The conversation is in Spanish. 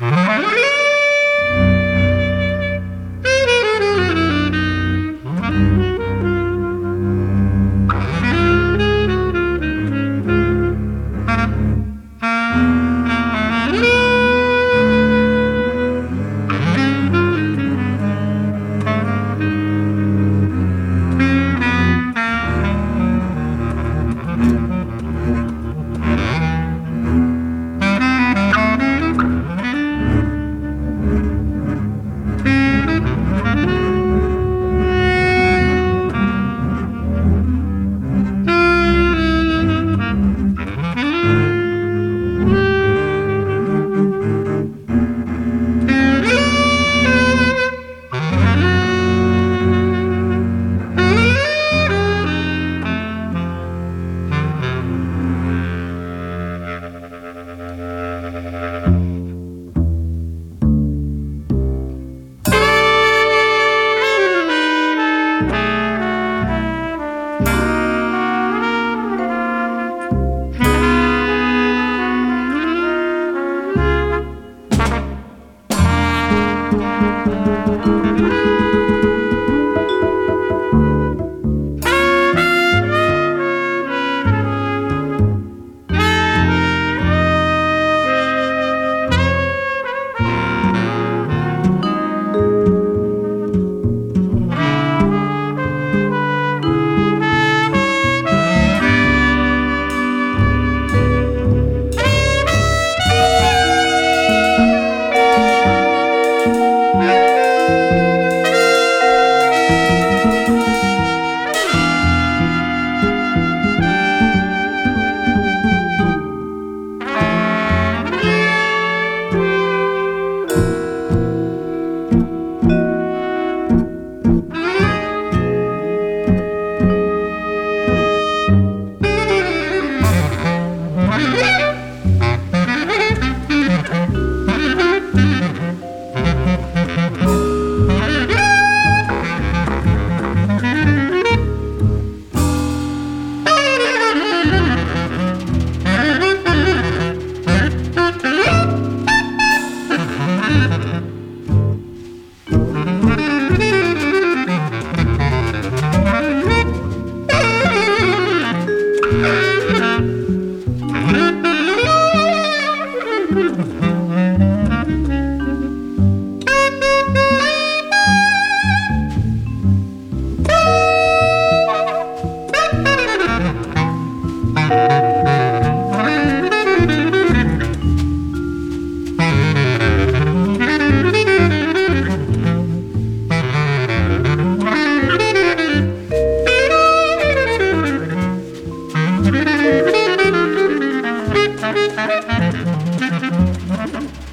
Música Mm-hmm.